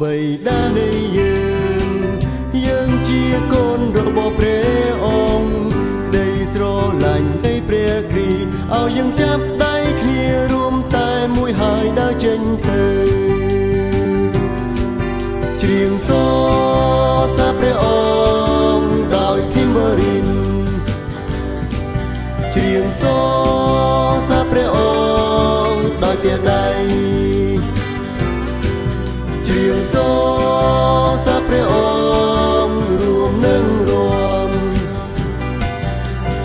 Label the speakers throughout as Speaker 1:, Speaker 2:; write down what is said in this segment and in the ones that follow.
Speaker 1: បីតានៃយើងយើងជាកូនរបស់ព្រះអង្គក្តីស្រឡាញ់នៃព្រះគ្រីស្ទឲ្យយើងចាប់ដៃគ្នារួមតែមួយហើយដើរចេញទៅច្រៀងសរសើរព្រះអង្គដោយធីមរីនច្រៀងសរសើរព្រះអង្គដោយព្រះដៃ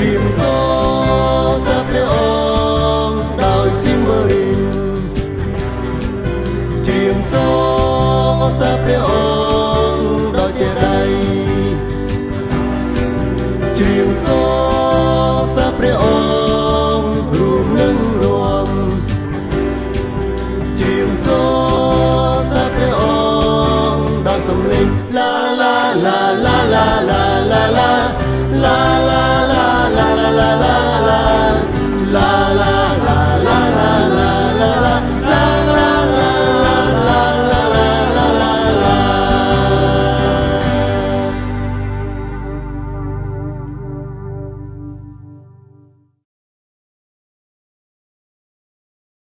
Speaker 1: ច្រៀងសរសើរព្រះអង្គដោយជីមបរិញច្រៀងសរសើរព្រះអង្គដោយចេរៃច្រៀងសរសើរព្រះអង្គរួមនឹងរួមច្រៀងសរសើរព្រះអង្គដោយសំឡេងឡាឡាឡាឡាឡាឡាឡា